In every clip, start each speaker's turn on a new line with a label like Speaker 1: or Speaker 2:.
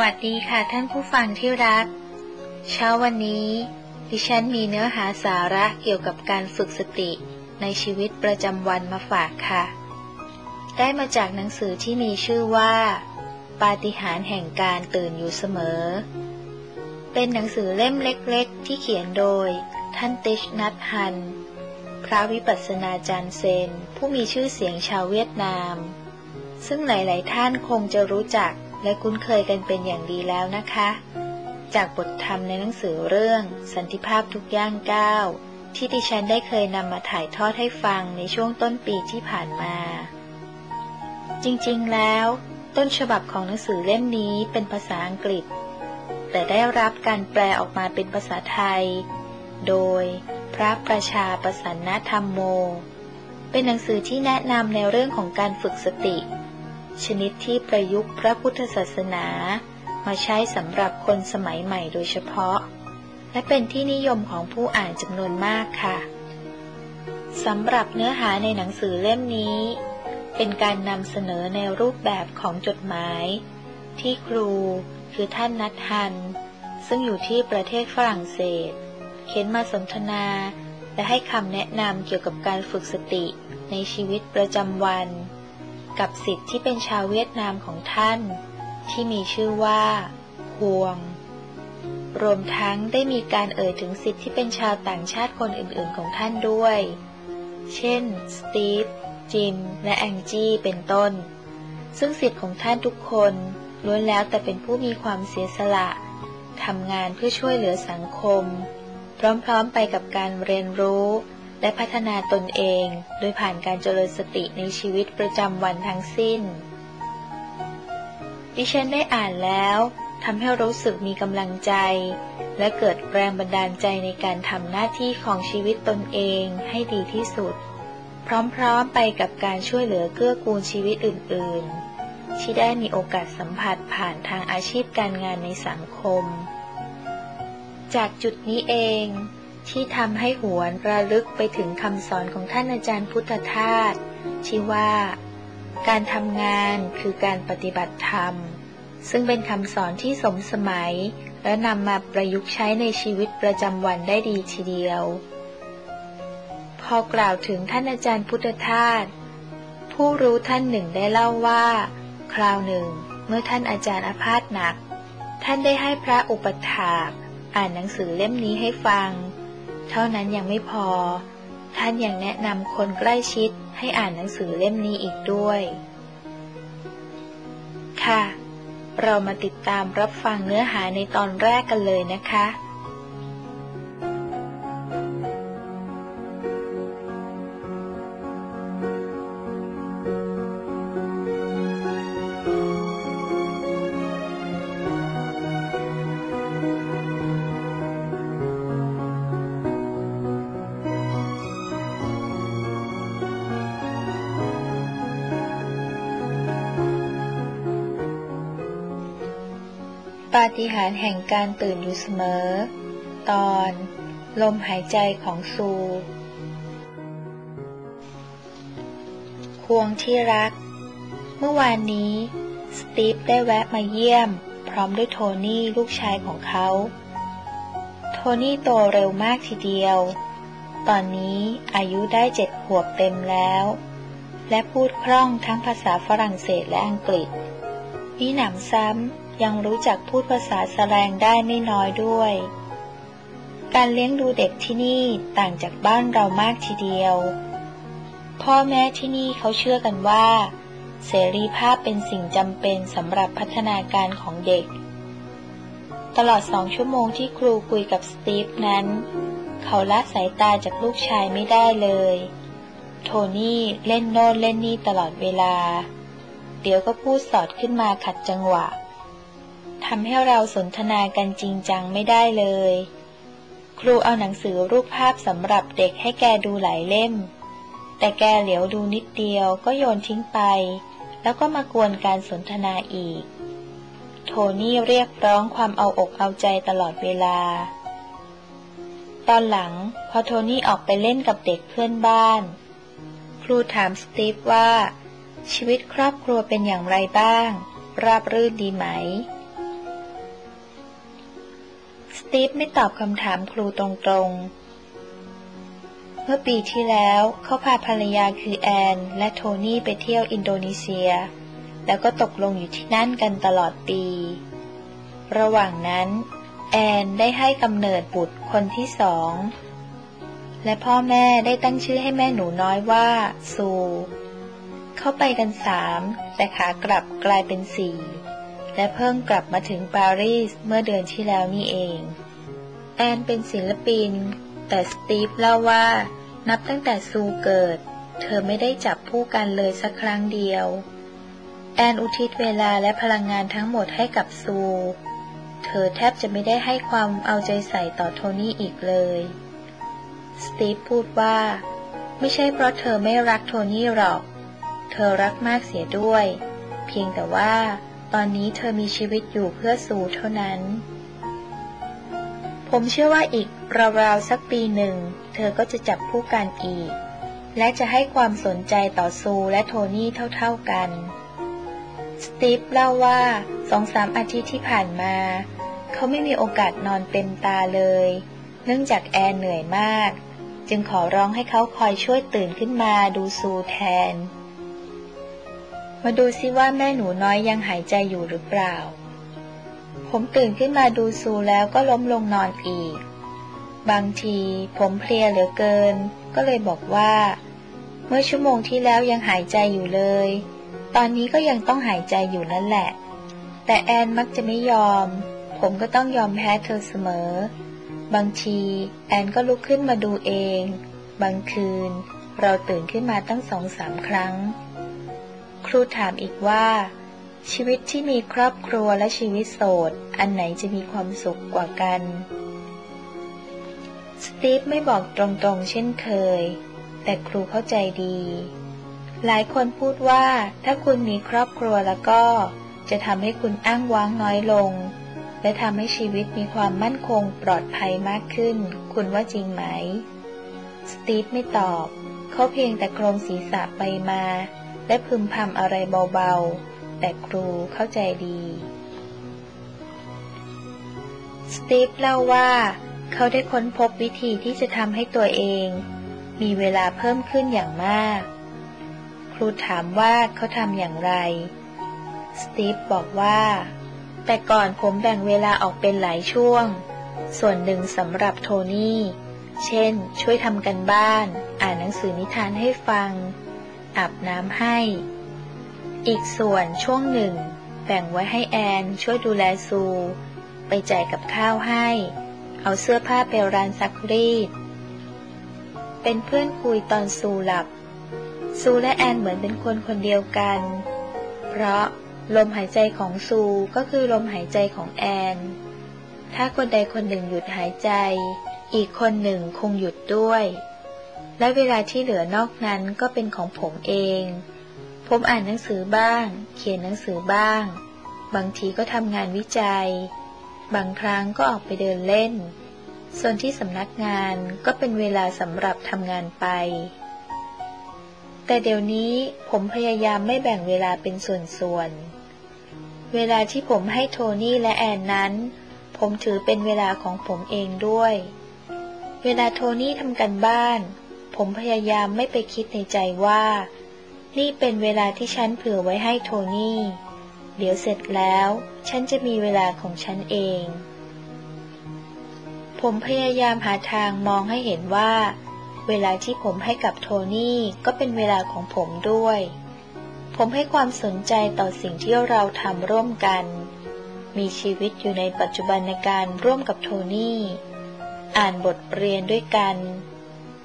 Speaker 1: วัสดีค่ะท่านผู้ฟังที่รัก เช้าวันนี้ ดิฉันมีเนื้อหาสาระเกี่ยวกับการฝึกสติในชีวิตประจำวันมาฝากค่ะ ได้มาจากหนังสือที่มีชื่อว่า ปาฏิหาริย์แห่งการตื่นอยู่เสมอ เป็นหนังสือเล่มเล็กๆ ที่เขียนโดย ท่านติชนัทฮัน พระวิปัสสนาจารย์เซน ผู้มีชื่อเสียงชาวเวียดนาม ซึ่งหลาย ๆ ท่านคงจะรู้จัก และคุ้นเคยกันเป็นอย่างดีแล้วนะคะ จากบทธรรมในหนังสือเรื่อง สันติภาพทุกย่างก้าวที่ดิฉันได้เคยนำมาถ่ายทอดให้ฟังในช่วงต้นปีที่ผ่านมา จริงๆแล้ว ต้นฉบับของหนังสือเล่มนี้เป็นภาษาอังกฤษ แต่ได้รับการแปลออกมาเป็นภาษาไทย โดยพระประชาประสันนธรรมโม เป็นหนังสือที่แนะนำในเรื่องของการฝึกสติ ชนิดที่ประยุกต์พระพุทธศาสนา มาใช้สำหรับคนสมัยใหม่โดยเฉพาะ และเป็นที่นิยมของผู้อ่านจำนวนมากค่ะสำหรับเนื้อหาในหนังสือเล่มนี้ เป็นการนำเสนอในรูปแบบของจดหมาย ที่ครูคือท่านนัทฮัน ซึ่งอยู่ที่ประเทศฝรั่งเศส เขียนมาสนทนา และให้คำแนะนำเกี่ยวกับการฝึกสติในชีวิตประจำวัน กับสิทธิ์ที่เป็นชาวเวียดนามของท่าน ที่มีชื่อว่าพวง รวมทั้งได้มีการเอ่ยถึงสิทธิ์ที่เป็นชาวต่างชาติคนอื่นๆของท่านด้วย เช่น สตีฟ จิม และแองจี้ เป็นต้น ซึ่งสิทธิ์ของท่านทุกคนล้วนแล้วแต่เป็นผู้มีความเสียสละทำงานเพื่อช่วยเหลือสังคม พร้อมๆไปกับการเรียนรู้ และพัฒนาตนเอง โดยผ่านการเจริญสติในชีวิตประจำวันทั้งสิ้น ดิฉันได้อ่านแล้วทำให้รู้สึกมีกำลังใจ และเกิดแรงบันดาลใจในการทำหน้าที่ของชีวิตตนเองให้ดีที่สุด พร้อมๆไปกับการช่วยเหลือเกื้อกูลชีวิตอื่นๆ ที่ได้มีโอกาสสัมผัสผ่านทางอาชีพการงานในสังคม จากจุดนี้เอง ที่ทำให้หวนระลึกไปถึงคำสอนของท่านอาจารย์พุทธทาสที่ว่า การทำงานคือการปฏิบัติธรรม ซึ่งเป็นคำสอนที่สมสมัย และนำมาประยุกต์ใช้ในชีวิตประจำวันได้ดีทีเดียว พอกล่าวถึงท่านอาจารย์พุทธทาสผู้รู้ท่านหนึ่งได้เล่าว่า คราวหนึ่ง เมื่อท่านอาจารย์อาพาธหนัก ท่านได้ให้พระอุปถากอ่านหนังสือเล่มนี้ให้ฟัง เท่านั้นยังไม่พอ ท่านยังแนะนำคนใกล้ชิดให้อ่านหนังสือเล่มนี้อีกด้วย ค่ะ เรามาติดตามรับฟังเนื้อหาในตอนแรกกันเลยนะคะ ปาฏิหาริย์แห่งการตื่นอยู่เสมอ ตอน ลมหายใจของซู ควงที่รัก เมื่อวานนี้ สตีฟได้แวะมาเยี่ยม พร้อมด้วยโทนี่ลูกชายของเขา โทนี่โตเร็วมากทีเดียว ตอนนี้อายุได้เจ็ดขวบเต็มแล้ว และพูดคล่องทั้งภาษาฝรั่งเศสและอังกฤษมีหนำซ้ำ ยังรู้จักพูดภาษาสแสดงได้ไม่น้อยด้วย การเลี้ยงดูเด็กที่นี่ต่างจากบ้านเรามากทีเดียว พ่อแม่ที่นี่เขาเชื่อกันว่า เสรีภาพเป็นสิ่งจำเป็นสำหรับพัฒนาการของเด็ก ตลอดสองชั่วโมงที่ครูคุยกับสตีฟนั้น เขาละสายตาจากลูกชายไม่ได้เลย โทนี่เล่นโน่นเล่นนี่ตลอดเวลาเดี๋ยวก็พูดสอดขึ้นมาขัดจังหวะำให้เราสนทนากันจริงจังไม่ได้เลย ครูเอาหนังสือรูปภาพสำหรับเด็กให้แกดูหลายเล่ม แต่แกเหลียวดูนิดเดียวก็โยนทิ้งไป แล้วก็มากวนการสนทนาอีก โทนี่เรียกร้องความเอาอกเอาใจตลอดเวลา ตอนหลังพอโทนี่ออกไปเล่นกับเด็กเพื่อนบ้าน ครูถามสตีฟว่าชีวิตครอบครัวเป็นอย่างไรบ้าง ราบรื่นดีไหม สตีฟไม่ตอบคำถามครูตรงๆ เมื่อปีที่แล้วเขาพาภรรยาคือแอน และโทนี่ไปเที่ยวอินโดนีเซีย แล้วก็ตกลงอยู่ที่นั่นกันตลอดปี ระหว่างนั้น แอนได้ให้กำเนิดบุตรคนที่สอง และพ่อแม่ได้ตั้งชื่อให้แม่หนูน้อยว่าซูเข้าไปกันสามแต่ขากลับกลายเป็นสี่ และเพิ่งกลับมาถึงปารีสเมื่อเดือนที่แล้วนี่เอง แอนเป็นศิลปิน แต่สตีฟเล่าว่า นับตั้งแต่ซูเกิด เธอไม่ได้จับผู้กันเลยสักครั้งเดียว แอนอุทิศเวลาและพลังงานทั้งหมดให้กับซู เธอแทบจะไม่ได้ให้ความเอาใจใส่ต่อโทนี่อีกเลย สตีฟพูดว่า ไม่ใช่เพราะเธอไม่รักโทนี่หรอก เธอรักมากเสียด้วย เพียงแต่ว่า ตอนนี้เธอมีชีวิตอยู่เพื่อสูเท่านั้น ผมเชื่อว่าอีกราวๆสักปีหนึ่ง เธอก็จะจับผู้การอีก และจะให้ความสนใจต่อซูและโทนี่เท่าๆกัน สตีฟเล่าว่าสองสามอาทิตย์ที่ผ่านมา เขาไม่มีโอกาสนอนเต็มตาเลย เนื่องจากแอนเหนื่อยมาก จึงขอร้องให้เขาคอยช่วยตื่นขึ้นมาดูซูแทน มาดูซิว่าแม่หนูน้อยยังหายใจอยู่หรือเปล่า ผมตื่นขึ้นมาดูซูแล้วก็ล้มลงนอนอีก บางทีผมเพลียเหลือเกิน ก็เลยบอกว่า เมื่อชั่วโมงที่แล้วยังหายใจอยู่เลย ตอนนี้ก็ยังต้องหายใจอยู่นั่นแหละ แต่แอนมักจะไม่ยอม ผมก็ต้องยอมแพ้เธอเสมอ บางทีแอนก็ลุกขึ้นมาดูเอง บางคืน เราตื่นขึ้นมาตั้งสองสามครั้ง ครูถามอีกว่า ชีวิตที่มีครอบครัวและชีวิตโสด อันไหนจะมีความสุขกว่ากัน สตีฟไม่บอกตรงๆ เช่นเคย แต่ครูเข้าใจดี หลายคนพูดว่าถ้าคุณมีครอบครัวแล้วก็จะทำให้คุณอ้างว้างน้อยลง และทำให้ชีวิตมีความมั่นคงปลอดภัยมากขึ้น คุณว่าจริงไหม สตีฟไม่ตอบ เขาเพียงแต่โครงศีรษะไปมา และพึมพำอะไรเบาๆ แต่ครูเข้าใจดี สตีฟเล่าว่า เขาได้ค้นพบวิธีที่จะทำให้ตัวเอง มีเวลาเพิ่มขึ้นอย่างมาก ครูถามว่าเขาทำอย่างไร สตีฟบอกว่า แต่ก่อนผมแบ่งเวลาออกเป็นหลายช่วง ส่วนหนึ่งสำหรับโทนี่ เช่น ช่วยทำกันบ้าน อ่านหนังสือนิทานให้ฟัง อาบน้ำให้ อีกส่วนช่วงหนึ่ง แบ่งไว้ให้แอนช่วยดูแลซู ไปจ่ายกับข้าวให้ เอาเสื้อผ้าไปร้านซักรีด เป็นเพื่อนคุยตอนซูหลับ ซูและแอนเหมือนเป็นคนคนเดียวกัน เพราะลมหายใจของซูก็คือลมหายใจของแอน ถ้าคนใดคนหนึ่งหยุดหายใจ อีกคนหนึ่งคงหยุดด้วย และเวลาที่เหลือนอกนั้นก็เป็นของผมเอง ผมอ่านหนังสือบ้าง เขียนหนังสือบ้าง บางทีก็ทำงานวิจัย บางครั้งก็ออกไปเดินเล่น ส่วนที่สำนักงานก็เป็นเวลาสำหรับทำงานไป แต่เดี๋ยวนี้ผมพยายามไม่แบ่งเวลาเป็นส่วนๆ เวลาที่ผมให้โทนี่และแอนนั้น ผมถือเป็นเวลาของผมเองด้วย เวลาโทนี่ทำกันบ้าน ผมพยายามไม่ไปคิดในใจว่า นี่เป็นเวลาที่ฉันเผื่อไว้ให้โทนี่ เดี๋ยวเสร็จแล้ว ฉันจะมีเวลาของฉันเอง ผมพยายามหาทางมองให้เห็นว่า เวลาที่ผมให้กับโทนี่ก็เป็นเวลาของผมด้วย ผมให้ความสนใจต่อสิ่งที่เราทำร่วมกัน มีชีวิตอยู่ในปัจจุบันในการร่วมกับโทนี่ อ่านบทเรียนด้วยกัน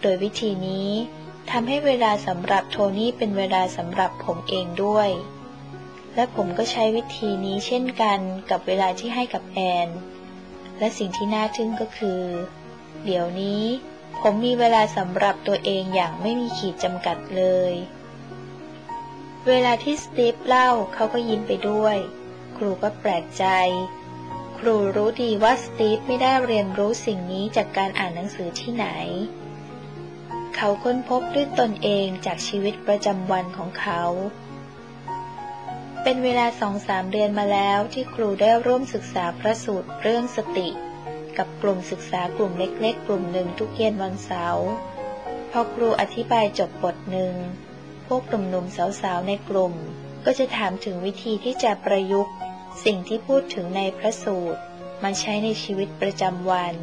Speaker 1: โดยวิธีนี้ทำให้เวลาสำหรับโทนี่เป็นเวลาสำหรับผมเองด้วย และผมก็ใช้วิธีนี้เช่นกันกับเวลาที่ให้กับแอน และสิ่งที่น่าทึ่งก็คือ เดี๋ยวนี้ ผมมีเวลาสำหรับตัวเองอย่างไม่มีขีดจำกัดเลย เวลาที่สตีฟเล่าเขาก็ยิ้มไปด้วย ครูก็แปลกใจ ครูรู้ดีว่าสตีฟไม่ได้เรียนรู้สิ่งนี้จากการอ่านหนังสือที่ไหน เขาค้นพบด้วยตนเองจากชีวิตประจำวันของเขา เป็นเวลาสองสามเดือนมาแล้วที่ครูได้ร่วมศึกษาพระสูตรเรื่องสติ กับกลุ่มศึกษากลุ่มเล็กๆ กลุ่มหนึ่งทุกเย็นวันเสาร์พอครูอธิบายจบบทหนึ่ง พวกหนุ่มๆสาวๆในกลุ่ม ก็จะถามถึงวิธีที่จะประยุกต์ สิ่งที่พูดถึงในพระสูตรมาใช้ในชีวิตประจำวัน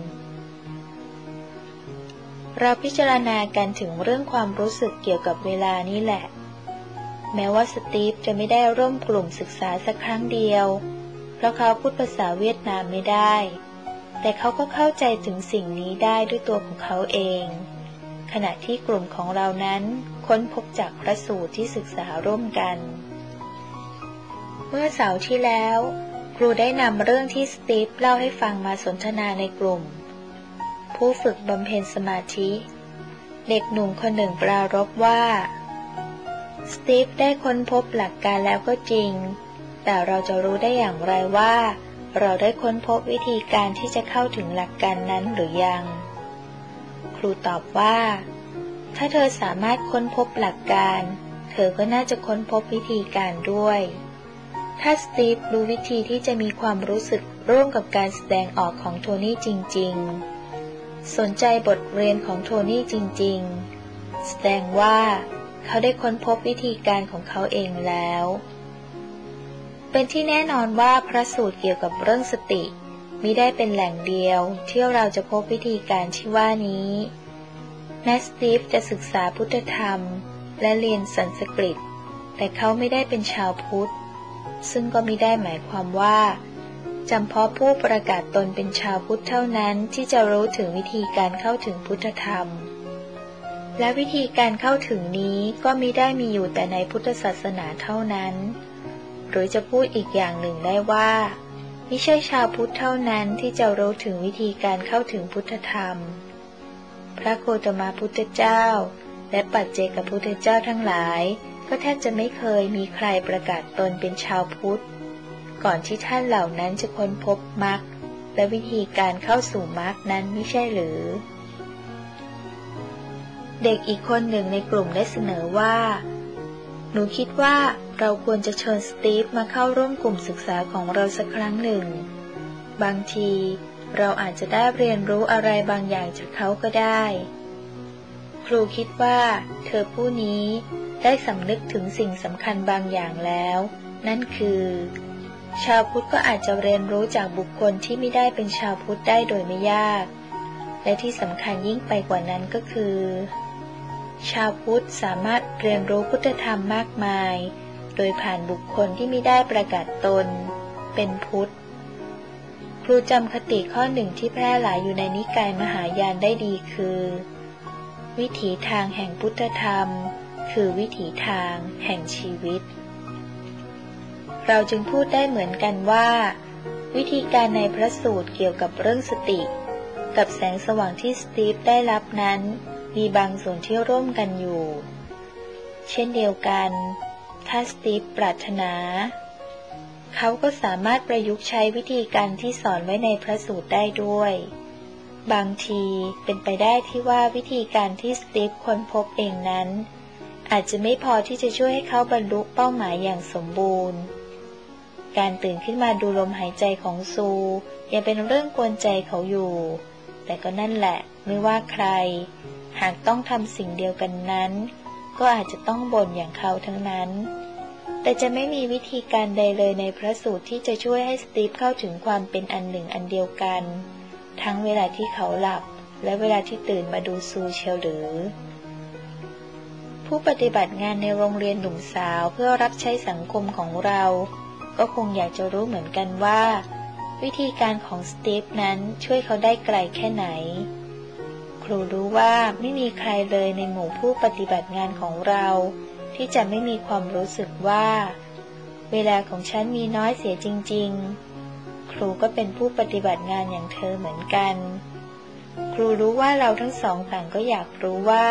Speaker 1: เราพิจารณากันถึงเรื่องความรู้สึกเกี่ยวกับเวลานี้แหละ แม้ว่าสตีฟจะไม่ได้ร่วมกลุ่มศึกษาสักครั้งเดียว เพราะเขาพูดภาษาเวียดนามไม่ได้ แต่เขาก็เข้าใจถึงสิ่งนี้ได้ด้วยตัวของเขาเอง ขณะที่กลุ่มของเรานั้นค้นพบจากพระสูตรที่ศึกษาร่วมกัน เมื่อเสาร์ที่แล้ว ครูได้นำเรื่องที่สตีฟเล่าให้ฟังมาสนทนาในกลุ่ม ผู้ฝึกบำเพ็ญสมาธิ เด็กหนุ่มคนหนึ่งปรารบว่า สตีฟได้ค้นพบหลักการแล้วก็จริง แต่เราจะรู้ได้อย่างไรว่า เราได้ค้นพบวิธีการที่จะเข้าถึงหลักการนั้นหรือยัง ครูตอบว่า ถ้าเธอสามารถค้นพบหลักการ เธอก็น่าจะค้นพบวิธีการด้วยถ้าสตีฟรู้วิธีที่จะมีความรู้สึกร่วมกับการแสดงออกของโทนี่จริง ๆ สนใจบทเรียนของโทนี่จริง ๆ แสดงว่าเขาได้ค้นพบวิธีการของเขาเองแล้ว เป็นที่แน่นอนว่าพระสูตรเกี่ยวกับเรื่องสติมิได้เป็นแหล่งเดียวที่เราจะพบวิธีการที่ว่านี้แมสตีฟจะศึกษาพุทธธรรม และเรียนสันสกฤต แต่เขาไม่ได้เป็นชาวพุทธ ซึ่งก็ไม่ได้หมายความว่า จำเพาะผู้ประกาศตนเป็นชาวพุทธเท่านั้นที่จะรู้ถึงวิธีการเข้าถึงพุทธธรรม และวิธีการเข้าถึงนี้ก็มิได้มีอยู่แต่ในพุทธศาสนาเท่านั้น หรือจะพูดอีกอย่างหนึ่งได้ว่าไม่ใช่ชาวพุทธเท่านั้นที่จะรู้ถึงวิธีการเข้าถึงพุทธธรรม พระโคตมาพุทธเจ้า และปัจเจกพุทธเจ้าทั้งหลาย ก็แทบจะไม่เคยมีใครประกาศตนเป็นชาวพุทธ ก่อนที่ท่านเหล่านั้นจะค้นพบมรรคและวิธีการเข้าสู่มรรคนั้นไม่ใช่หรือ เด็กอีกคนหนึ่งในกลุ่มได้เสนอว่า หนูคิดว่าเราควรจะเชิญสตีฟมาเข้าร่วมกลุ่มศึกษาของเราสักครั้งหนึ่ง บางทีเราอาจจะได้เรียนรู้อะไรบางอย่างจากเขาก็ได้ ครูคิดว่า เธอผู้นี้ได้สำนึกถึงสิ่งสำคัญบางอย่างแล้ว นั่นคือ ชาวพุทธก็อาจจะเรียนรู้จากบุคคลที่ไม่ได้เป็นชาวพุทธได้โดยไม่ยาก และที่สำคัญยิ่งไปกว่านั้นก็คือ ชาวพุทธสามารถเรียนรู้พุทธธรรมมากมาย โดยผ่านบุคคลที่ไม่ได้ประกาศตน เป็นพุทธ ครูจำคติข้อหนึ่งที่แพร่หลายอยู่ในนิกายมหายานได้ดีคือ วิถีทางแห่งพุทธธรรม คือวิถีทางแห่งชีวิต เราจึงพูดได้เหมือนกันว่า วิธีการในพระสูตรเกี่ยวกับเรื่องสติ กับแสงสว่างที่สตีฟได้รับนั้น มีบางส่วนที่ร่วมกันอยู่ เช่นเดียวกัน ถ้าสตีฟปรารถนา เขาก็สามารถประยุกต์ใช้วิธีการที่สอนไว้ในพระสูตรได้ด้วย บางทีเป็นไปได้ที่ว่าวิธีการที่สตีฟค้นพบเองนั้นอาจจะไม่พอที่จะช่วยให้เขาบรรลุเป้าหมายอย่างสมบูรณ์ การตื่นขึ้นมาดูลมหายใจของซู ยังเป็นเรื่องกวนใจเขาอยู่ แต่ก็นั่นแหละไม่ว่าใคร หากต้องทำสิ่งเดียวกันนั้น ก็อาจจะต้องบ่นอย่างเขาทั้งนั้น แต่จะไม่มีวิธีการใดเลยในพระสูตรที่จะช่วยให้สตีฟเข้าถึงความเป็นอันหนึ่งอันเดียวกัน ทั้งเวลาที่เขาหลับ และเวลาที่ตื่นมาดูซูเชลหรือผู้ปฏิบัติงานในโรงเรียนหนุ่มสาวเพื่อรับใช้สังคมของเรา ก็คงอยากจะรู้เหมือนกันว่า วิธีการของสตีฟนั้นช่วยเขาได้ไกลแค่ไหน ครูรู้ว่าไม่มีใครเลยในหมู่ผู้ปฏิบัติงานของเรา ที่จะไม่มีความรู้สึกว่า เวลาของฉันมีน้อยเสียจริง ๆ ครูก็เป็นผู้ปฏิบัติงานอย่างเธอเหมือนกัน ครูรู้ว่าเราทั้งสองต่างก็อยากรู้ว่า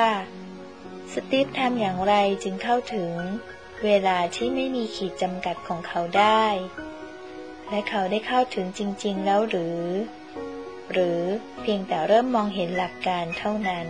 Speaker 1: สตีฟทำอย่างไรจึงเข้าถึง เวลาที่ไม่มีขีดจำกัดของเขาได้ และเขาได้เข้าถึงจริง ๆ แล้วหรือ หรือเพียงแต่เริ่มมองเห็นหลักการเท่านั้น